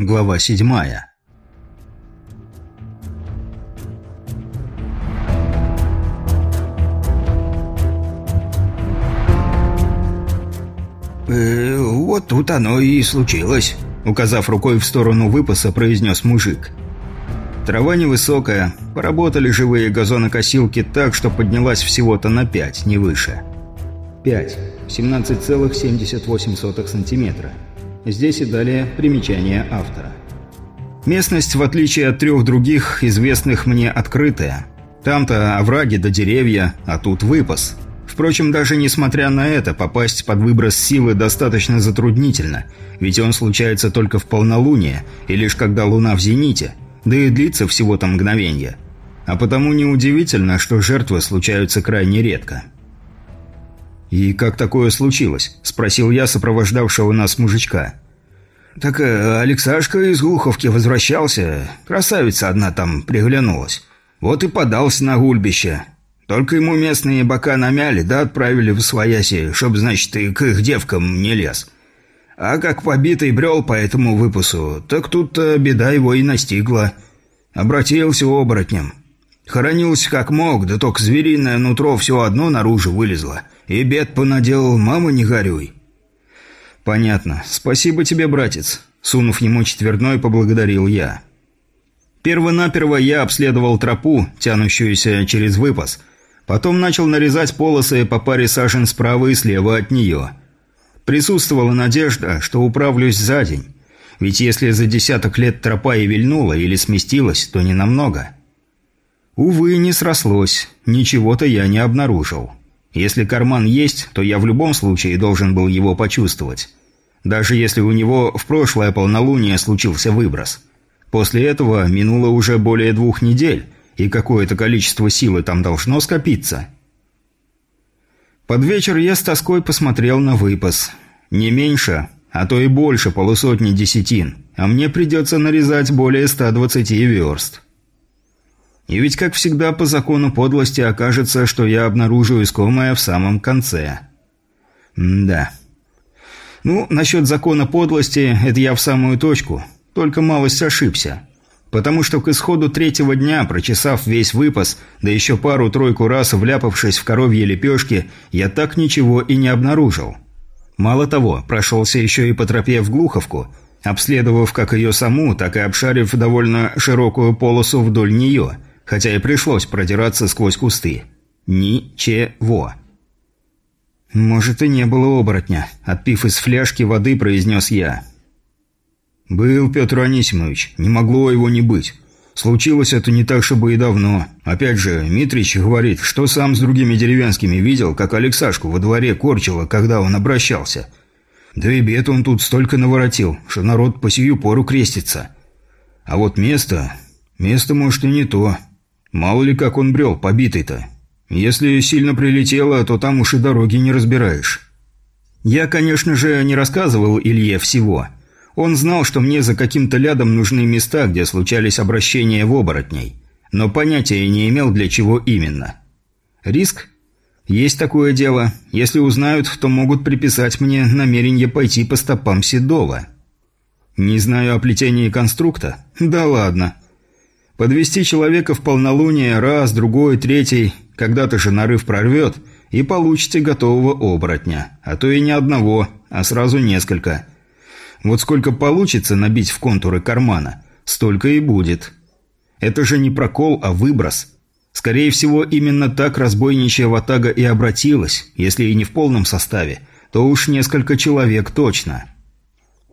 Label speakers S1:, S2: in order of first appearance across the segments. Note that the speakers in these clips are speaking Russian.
S1: Глава седьмая.
S2: «Э, «Вот тут оно и случилось», — указав рукой в сторону выпаса, произнес мужик. Трава невысокая, поработали живые газонокосилки так, что поднялась всего-то на пять, не выше. Пять. 17,78 сантиметра. Здесь и далее примечание автора. Местность, в отличие от трех других, известных мне открытая. Там-то овраги да деревья, а тут выпас. Впрочем, даже несмотря на это, попасть под выброс силы достаточно затруднительно, ведь он случается только в полнолуние и лишь когда луна в зените, да и длится всего-то мгновение. А потому неудивительно, что жертвы случаются крайне редко. «И как такое случилось?» – спросил я сопровождавшего нас мужичка. «Так э, Алексашка из Глуховки возвращался. Красавица одна там приглянулась. Вот и подался на гульбище. Только ему местные бока намяли, да отправили в свояси, чтоб, значит, и к их девкам не лез. А как побитый брел по этому выпусу, так тут беда его и настигла. Обратился оборотнем. Хоронился как мог, да только звериное нутро все одно наружу вылезло». И бед понаделал, мама, не горюй. Понятно. Спасибо тебе, братец. Сунув ему четверной, поблагодарил я. Первонаперво я обследовал тропу, тянущуюся через выпас. Потом начал нарезать полосы по паре сажен справа и слева от нее. Присутствовала надежда, что управлюсь за день. Ведь если за десяток лет тропа и вильнула или сместилась, то не намного. Увы, не срослось. Ничего-то я не обнаружил. Если карман есть, то я в любом случае должен был его почувствовать. Даже если у него в прошлое полнолуние случился выброс. После этого минуло уже более двух недель, и какое-то количество силы там должно скопиться. Под вечер я с тоской посмотрел на выпас. Не меньше, а то и больше полусотни десятин, а мне придется нарезать более 120 верст. И ведь, как всегда, по закону подлости окажется, что я обнаружу искомое в самом конце. М да. Ну, насчет закона подлости, это я в самую точку. Только малость ошибся. Потому что к исходу третьего дня, прочесав весь выпас, да еще пару-тройку раз вляпавшись в коровьи лепешки, я так ничего и не обнаружил. Мало того, прошелся еще и по тропе в Глуховку, обследовав как ее саму, так и обшарив довольно широкую полосу вдоль нее – хотя и пришлось продираться сквозь кусты. Ничего. «Может, и не было оборотня», – отпив из фляжки воды, произнес я. «Был Петр Анисимович, не могло его не быть. Случилось это не так, чтобы и давно. Опять же, Митрич говорит, что сам с другими деревенскими видел, как Алексашку во дворе корчило, когда он обращался. Да и бед он тут столько наворотил, что народ по сию пору крестится. А вот место... Место, может, и не то. Мало ли как он брел, побитый-то. Если сильно прилетело, то там уж и дороги не разбираешь. Я, конечно же, не рассказывал Илье всего. Он знал, что мне за каким-то лядом нужны места, где случались обращения в оборотней. Но понятия не имел, для чего именно. Риск? Есть такое дело. Если узнают, то могут приписать мне намерение пойти по стопам Седова. Не знаю о плетении конструкта? Да ладно. Подвести человека в полнолуние раз, другой, третий, когда-то же нарыв прорвет, и получите готового оборотня. А то и не одного, а сразу несколько. Вот сколько получится набить в контуры кармана, столько и будет. Это же не прокол, а выброс. Скорее всего, именно так разбойничья ватага и обратилась, если и не в полном составе, то уж несколько человек точно.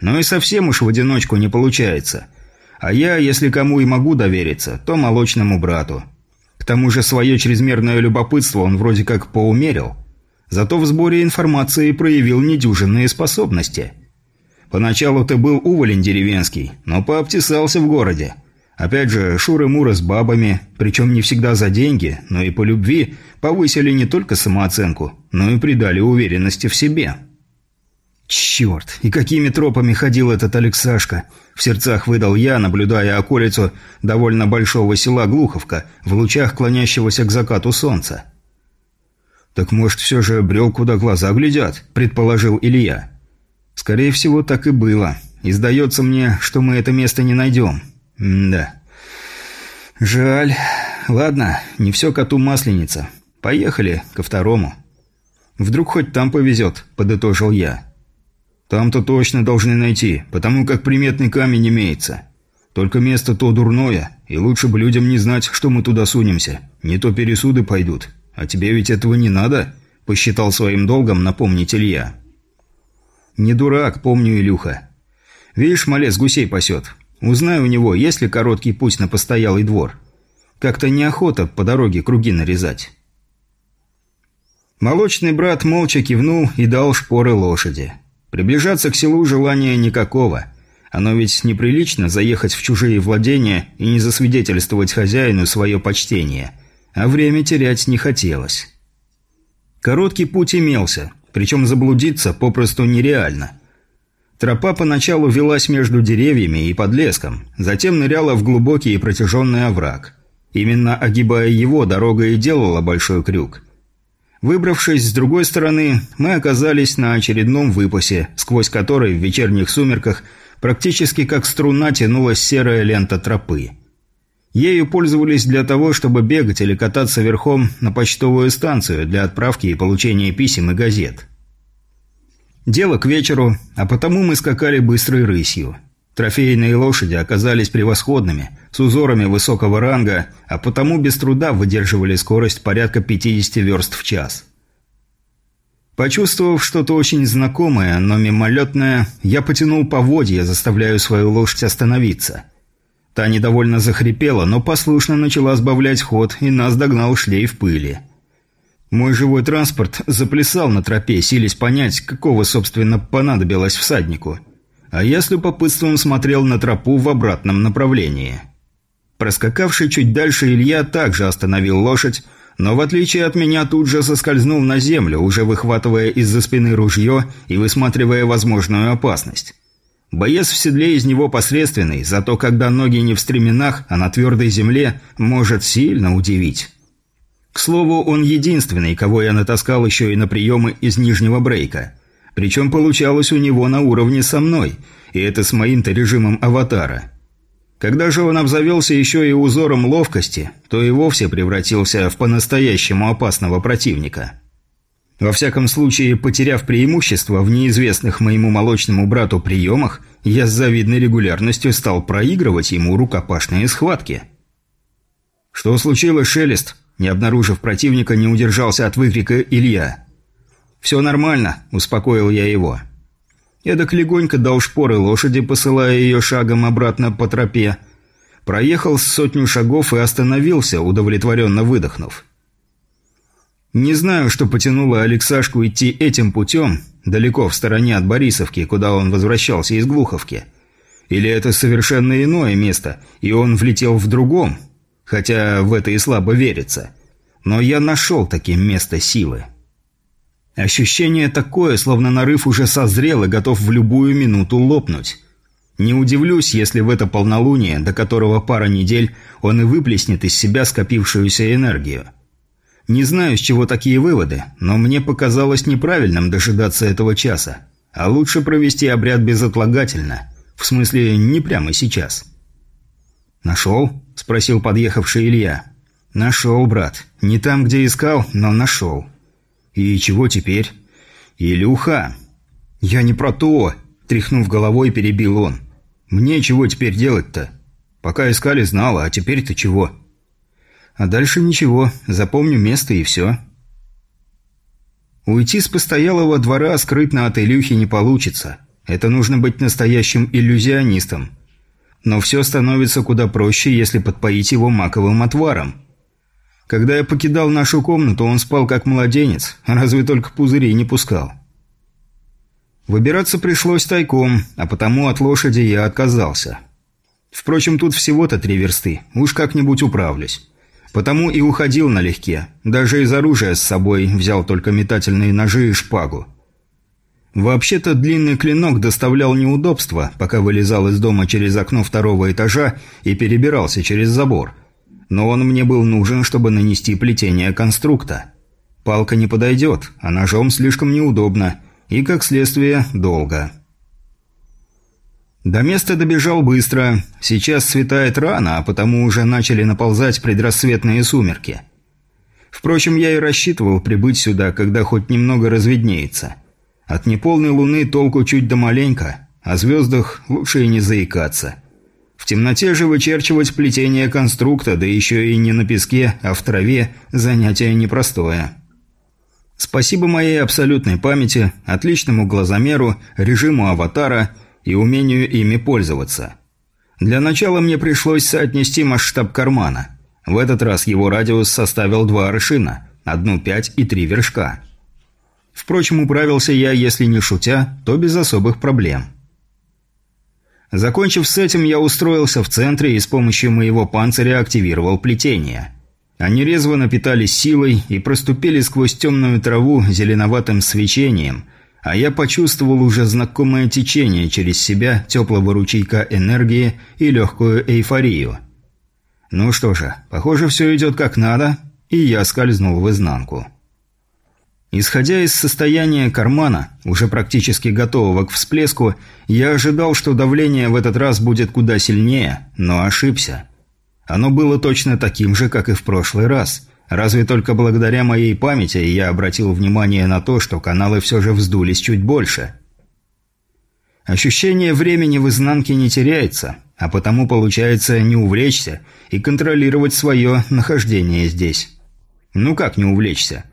S2: Но и совсем уж в одиночку не получается – а я, если кому и могу довериться, то молочному брату. К тому же свое чрезмерное любопытство он вроде как поумерил. Зато в сборе информации проявил недюжинные способности. Поначалу ты был уволень деревенский, но пообтесался в городе. Опять же, шуры-муры с бабами, причем не всегда за деньги, но и по любви, повысили не только самооценку, но и придали уверенности в себе. «Черт, и какими тропами ходил этот Алексашка!» В сердцах выдал я, наблюдая околицу довольно большого села Глуховка в лучах клонящегося к закату солнца. «Так, может, все же брел, куда глаза глядят?» – предположил Илья. «Скорее всего, так и было. и сдается мне, что мы это место не найдем. М да. Жаль. Ладно, не все коту масленица. Поехали ко второму. Вдруг хоть там повезет, подытожил я. Там-то точно должны найти, потому как приметный камень имеется. Только место то дурное, и лучше бы людям не знать, что мы туда сунемся. Не то пересуды пойдут. А тебе ведь этого не надо?» – посчитал своим долгом напомнить Илья. «Не дурак, помню, Илюха. Видишь, малец гусей пасет. Узнай у него, есть ли короткий путь на постоялый двор. Как-то неохота по дороге круги нарезать». Молочный брат молча кивнул и дал шпоры лошади. Приближаться к селу желания никакого – оно ведь неприлично заехать в чужие владения и не засвидетельствовать хозяину свое почтение. А время терять не хотелось. Короткий путь имелся, причем заблудиться попросту нереально. Тропа поначалу велась между деревьями и подлеском, затем ныряла в глубокий и протяженный овраг. Именно огибая его, дорога и делала большой крюк. Выбравшись с другой стороны, мы оказались на очередном выпасе, сквозь который в вечерних сумерках – Практически как струна тянулась серая лента тропы. Ею пользовались для того, чтобы бегать или кататься верхом на почтовую станцию для отправки и получения писем и газет. Дело к вечеру, а потому мы скакали быстрой рысью. Трофейные лошади оказались превосходными, с узорами высокого ранга, а потому без труда выдерживали скорость порядка 50 верст в час. Почувствовав что-то очень знакомое, но мимолетное, я потянул поводья, заставляя свою лошадь остановиться. Та недовольно захрипела, но послушно начала сбавлять ход, и нас догнал шлейф пыли. Мой живой транспорт заплясал на тропе, силясь понять, какого, собственно, понадобилось всаднику. А я с любопытством смотрел на тропу в обратном направлении. Проскакавший чуть дальше Илья также остановил лошадь, но в отличие от меня тут же соскользнул на землю, уже выхватывая из-за спины ружье и высматривая возможную опасность. Боец в седле из него посредственный, зато когда ноги не в стременах, а на твердой земле, может сильно удивить. К слову, он единственный, кого я натаскал еще и на приемы из нижнего брейка. Причем получалось у него на уровне со мной, и это с моим-то режимом аватара. Когда же он обзавелся еще и узором ловкости, то и вовсе превратился в по-настоящему опасного противника. Во всяком случае, потеряв преимущество в неизвестных моему молочному брату приемах, я с завидной регулярностью стал проигрывать ему рукопашные схватки. «Что случилось, Шелест?» Не обнаружив противника, не удержался от выкрика Илья. «Все нормально», – успокоил я его. Эдак легонько дал шпоры лошади, посылая ее шагом обратно по тропе. Проехал сотню шагов и остановился, удовлетворенно выдохнув. Не знаю, что потянуло Алексашку идти этим путем, далеко в стороне от Борисовки, куда он возвращался из Глуховки. Или это совершенно иное место, и он влетел в другом, хотя в это и слабо верится. Но я нашел таким место силы. Ощущение такое, словно нарыв уже созрел и готов в любую минуту лопнуть. Не удивлюсь, если в это полнолуние, до которого пара недель, он и выплеснет из себя скопившуюся энергию. Не знаю, с чего такие выводы, но мне показалось неправильным дожидаться этого часа. А лучше провести обряд безотлагательно. В смысле, не прямо сейчас. «Нашел?» – спросил подъехавший Илья. «Нашел, брат. Не там, где искал, но нашел». «И чего теперь?» «Илюха!» «Я не про то!» – тряхнув головой, перебил он. «Мне чего теперь делать-то? Пока искали, знала, а теперь-то чего?» «А дальше ничего. Запомню место и все». Уйти с постоялого двора скрытно от Илюхи не получится. Это нужно быть настоящим иллюзионистом. Но все становится куда проще, если подпоить его маковым отваром. Когда я покидал нашу комнату, он спал как младенец, разве только пузыри не пускал. Выбираться пришлось тайком, а потому от лошади я отказался. Впрочем, тут всего-то три версты, уж как-нибудь управлюсь. Потому и уходил налегке, даже из оружия с собой взял только метательные ножи и шпагу. Вообще-то длинный клинок доставлял неудобства, пока вылезал из дома через окно второго этажа и перебирался через забор – но он мне был нужен, чтобы нанести плетение конструкта. Палка не подойдет, а ножом слишком неудобно и, как следствие, долго. До места добежал быстро. Сейчас светает рано, а потому уже начали наползать предрассветные сумерки. Впрочем, я и рассчитывал прибыть сюда, когда хоть немного разведнеется. От неполной луны толку чуть да маленько, о звездах лучше и не заикаться. Темноте же вычерчивать плетение конструкта, да еще и не на песке, а в траве, занятие непростое. Спасибо моей абсолютной памяти, отличному глазомеру, режиму аватара и умению ими пользоваться. Для начала мне пришлось соотнести масштаб кармана. В этот раз его радиус составил два аршина, одну пять и три вершка. Впрочем, управился я, если не шутя, то без особых проблем. Закончив с этим, я устроился в центре и с помощью моего панциря активировал плетение. Они резво напитались силой и проступили сквозь темную траву зеленоватым свечением, а я почувствовал уже знакомое течение через себя теплого ручейка энергии и легкую эйфорию. Ну что же, похоже, все идет как надо, и я скользнул в изнанку. Исходя из состояния кармана, уже практически готового к всплеску, я ожидал, что давление в этот раз будет куда сильнее, но ошибся. Оно было точно таким же, как и в прошлый раз. Разве только благодаря моей памяти я обратил внимание на то, что каналы все же вздулись чуть больше. Ощущение времени в изнанке не теряется, а потому получается не увлечься и контролировать свое нахождение здесь. Ну как не увлечься?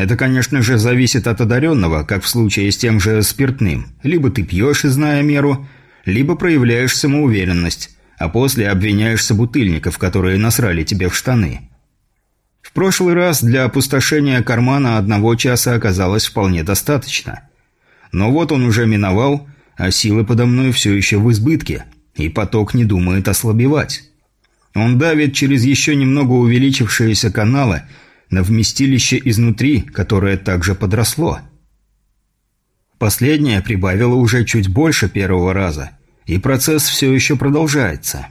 S2: Это, конечно же, зависит от одаренного, как в случае с тем же спиртным. Либо ты пьешь, зная меру, либо проявляешь самоуверенность, а после обвиняешь собутыльников, которые насрали тебе в штаны. В прошлый раз для опустошения кармана одного часа оказалось вполне достаточно. Но вот он уже миновал, а силы подо мной все еще в избытке, и поток не думает ослабевать. Он давит через еще немного увеличившиеся каналы – на вместилище изнутри, которое также подросло. Последнее прибавило уже чуть больше первого раза, и процесс все еще продолжается.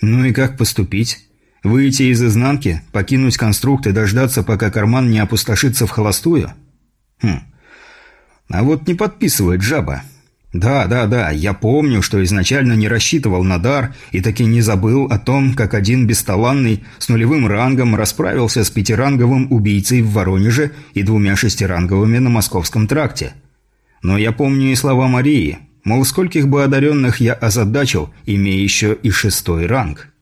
S2: Ну и как поступить? Выйти из изнанки, покинуть конструкт и дождаться, пока карман не опустошится в холостую? Хм. А вот не подписывает жаба. Да, да, да, я помню, что изначально не рассчитывал на дар и таки не забыл о том, как один бесталанный с нулевым рангом расправился с пятиранговым убийцей в Воронеже и двумя шестиранговыми на Московском тракте. Но я помню и слова Марии, мол, скольких бы одаренных я озадачил, имея еще и шестой ранг.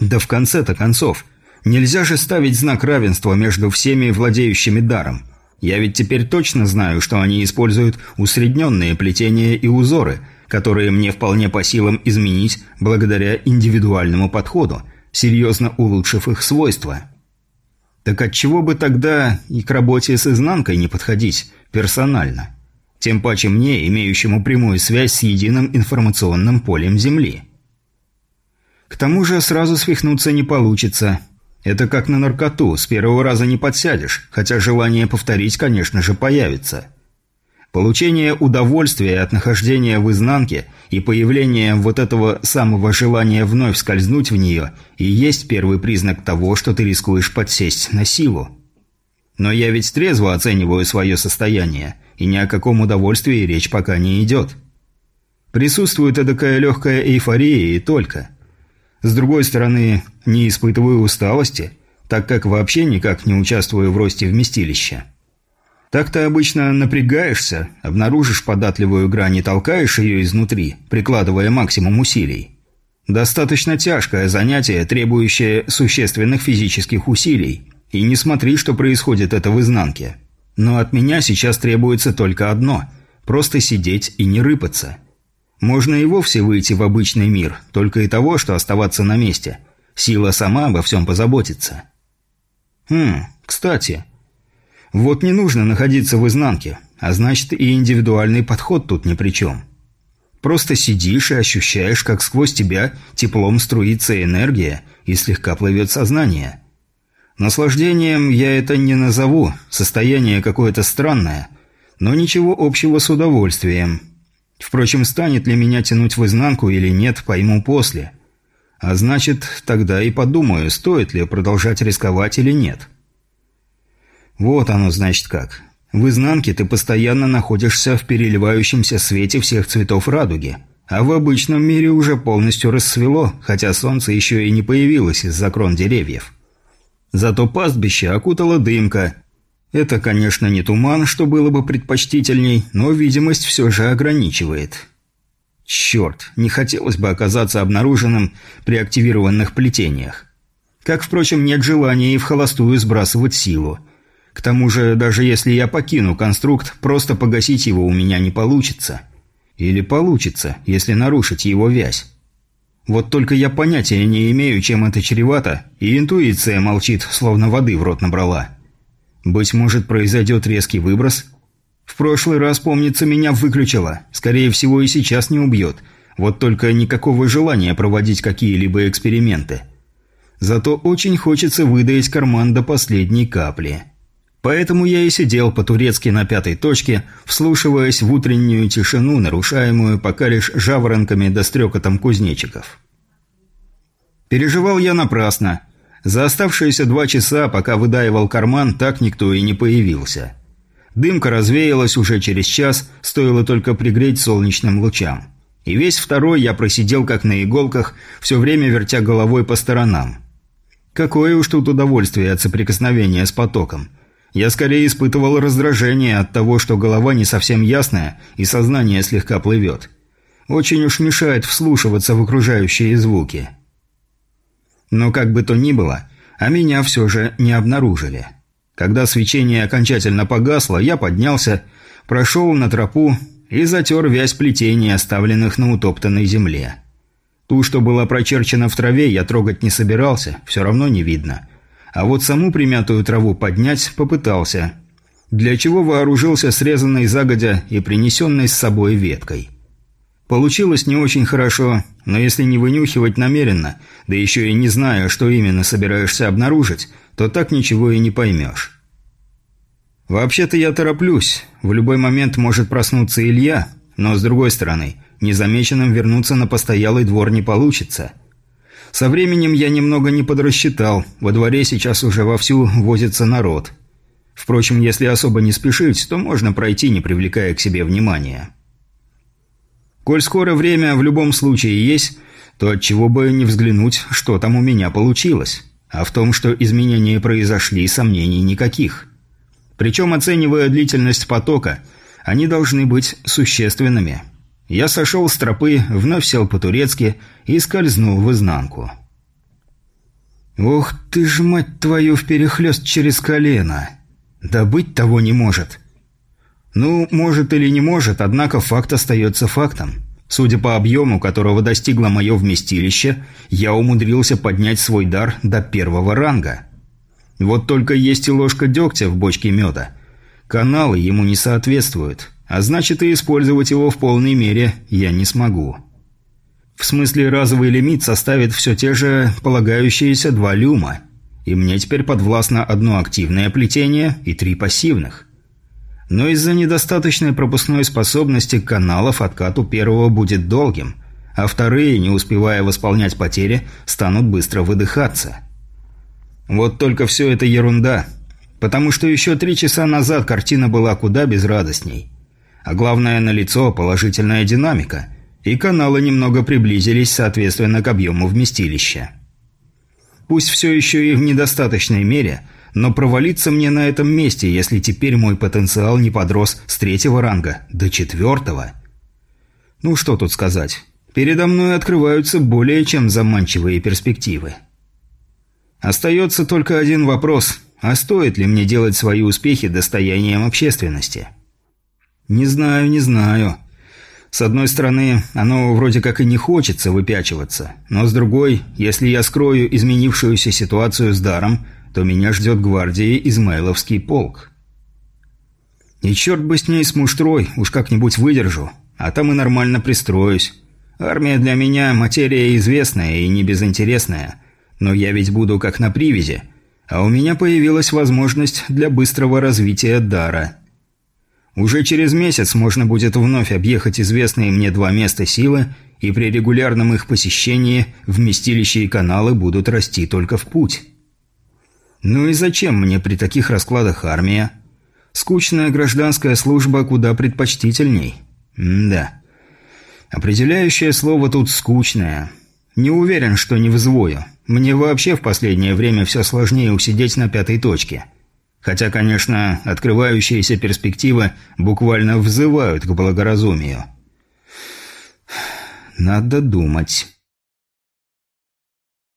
S2: Да в конце-то концов, нельзя же ставить знак равенства между всеми владеющими даром – я ведь теперь точно знаю, что они используют усредненные плетения и узоры, которые мне вполне по силам изменить благодаря индивидуальному подходу, серьезно улучшив их свойства. Так отчего бы тогда и к работе с изнанкой не подходить персонально? Тем паче мне, имеющему прямую связь с единым информационным полем Земли. К тому же сразу свихнуться не получится – это как на наркоту, с первого раза не подсядешь, хотя желание повторить, конечно же, появится. Получение удовольствия от нахождения в изнанке и появление вот этого самого желания вновь скользнуть в нее и есть первый признак того, что ты рискуешь подсесть на силу. Но я ведь трезво оцениваю свое состояние, и ни о каком удовольствии речь пока не идет. Присутствует эдакая легкая эйфория и только – с другой стороны, не испытываю усталости, так как вообще никак не участвую в росте вместилища. Так-то обычно напрягаешься, обнаружишь податливую грань и толкаешь ее изнутри, прикладывая максимум усилий. Достаточно тяжкое занятие, требующее существенных физических усилий. И не смотри, что происходит это в изнанке. Но от меня сейчас требуется только одно – просто сидеть и не рыпаться – можно и вовсе выйти в обычный мир, только и того, что оставаться на месте. Сила сама обо всем позаботится. Хм, кстати. Вот не нужно находиться в изнанке, а значит и индивидуальный подход тут ни при чем. Просто сидишь и ощущаешь, как сквозь тебя теплом струится энергия и слегка плывет сознание. Наслаждением я это не назову, состояние какое-то странное, но ничего общего с удовольствием – Впрочем, станет ли меня тянуть в изнанку или нет, пойму после. А значит, тогда и подумаю, стоит ли продолжать рисковать или нет. Вот оно, значит, как. В изнанке ты постоянно находишься в переливающемся свете всех цветов радуги, а в обычном мире уже полностью рассвело, хотя солнце еще и не появилось из-за крон деревьев. Зато пастбище окутала дымка. Это, конечно, не туман, что было бы предпочтительней, но видимость все же ограничивает. Черт, не хотелось бы оказаться обнаруженным при активированных плетениях. Как, впрочем, нет желания и в холостую сбрасывать силу. К тому же, даже если я покину конструкт, просто погасить его у меня не получится. Или получится, если нарушить его вязь. Вот только я понятия не имею, чем это чревато, и интуиция молчит, словно воды в рот набрала. Быть может, произойдет резкий выброс? В прошлый раз, помнится, меня выключило. Скорее всего, и сейчас не убьет. Вот только никакого желания проводить какие-либо эксперименты. Зато очень хочется выдать карман до последней капли. Поэтому я и сидел по-турецки на пятой точке, вслушиваясь в утреннюю тишину, нарушаемую пока лишь жаворонками да стрекотом кузнечиков. Переживал я напрасно. За оставшиеся два часа, пока выдаивал карман, так никто и не появился. Дымка развеялась уже через час, стоило только пригреть солнечным лучам. И весь второй я просидел как на иголках, все время вертя головой по сторонам. Какое уж тут удовольствие от соприкосновения с потоком. Я скорее испытывал раздражение от того, что голова не совсем ясная и сознание слегка плывет. Очень уж мешает вслушиваться в окружающие звуки. Но как бы то ни было, а меня все же не обнаружили. Когда свечение окончательно погасло, я поднялся, прошел на тропу и затер вязь плетений, оставленных на утоптанной земле. Ту, что была прочерчена в траве, я трогать не собирался, все равно не видно. А вот саму примятую траву поднять попытался. Для чего вооружился срезанной загодя и принесенной с собой веткой. Получилось не очень хорошо, но если не вынюхивать намеренно, да еще и не зная, что именно собираешься обнаружить, то так ничего и не поймешь. Вообще-то я тороплюсь. В любой момент может проснуться Илья, но с другой стороны, Незамеченным вернуться на постоялый двор не получится. Со временем я немного не подрасчитал, во дворе сейчас уже вовсю возится народ. Впрочем, если особо не спешить, то можно пройти, не привлекая к себе внимания. Коль скоро время в любом случае есть, то отчего бы не взглянуть, что там у меня получилось. А в том, что изменения произошли, сомнений никаких. Причем, оценивая длительность потока, они должны быть существенными. Я сошел с тропы, вновь сел по-турецки и скользнул в изнанку. «Ух ты ж, мать твою, вперехлёст через колено! Да быть того не может!» «Ну, может или не может, однако факт остается фактом. Судя по объему, которого достигло мое вместилище, я умудрился поднять свой дар до первого ранга. Вот только есть и ложка дегтя в бочке меда. Каналы ему не соответствуют. А значит, и использовать его в полной мере я не смогу. В смысле, разовый лимит составит все те же полагающиеся два люма. И мне теперь подвластно одно активное плетение и три пассивных. Но из-за недостаточной пропускной способности каналов откат у первого будет долгим, а вторые, не успевая восполнять потери, станут быстро выдыхаться. Вот только все это ерунда, потому что еще три часа назад картина была куда безрадостней. А главное, налицо положительная динамика, и каналы немного приблизились соответственно к объему вместилища. Пусть все еще и в недостаточной мере, но провалиться мне на этом месте, если теперь мой потенциал не подрос с третьего ранга до четвертого. Ну что тут сказать. Передо мной открываются более чем заманчивые перспективы. Остается только один вопрос. А стоит ли мне делать свои успехи достоянием общественности? «Не знаю, не знаю. С одной стороны, оно вроде как и не хочется выпячиваться, но с другой, если я скрою изменившуюся ситуацию с даром, то меня ждет гвардии Измайловский полк. И черт бы с ней с муштрой, уж как-нибудь выдержу, а там и нормально пристроюсь. Армия для меня материя известная и не безинтересная, но я ведь буду как на привязи, а у меня появилась возможность для быстрого развития дара». Уже через месяц можно будет вновь объехать известные мне два места силы, и при регулярном их посещении вместилища и каналы будут расти только в путь. Ну и зачем мне при таких раскладах армия? Скучная гражданская служба куда предпочтительней. М да. Определяющее слово тут «скучное». Не уверен, что не взвою. Мне вообще в последнее время все сложнее усидеть на пятой точке. Хотя, конечно, открывающиеся перспективы буквально взывают к благоразумию. Надо думать.